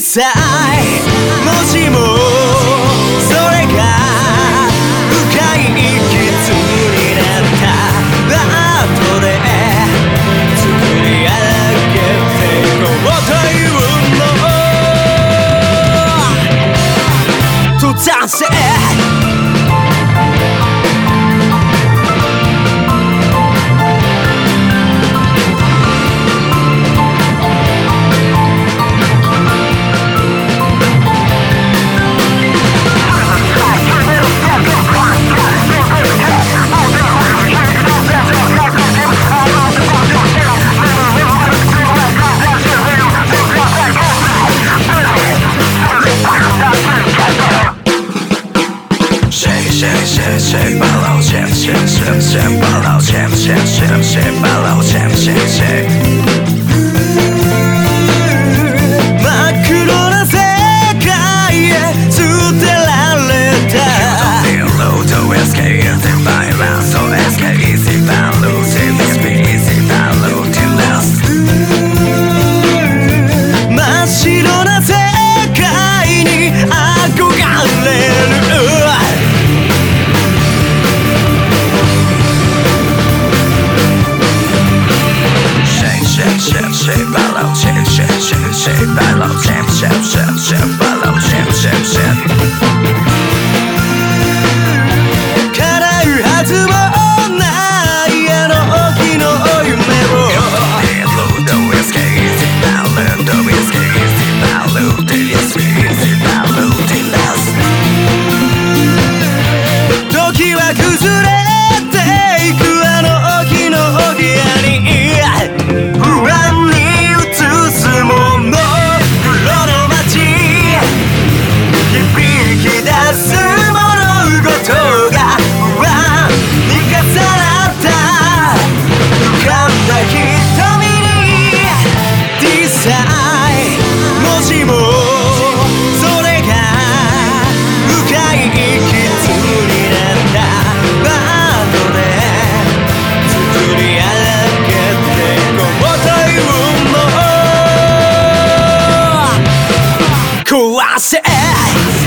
小さいもしも谁把老钱钱钱钱把老钱钱钱钱把老钱钱钱。钱谁把老钱钱钱钱把老钱钱钱。 達成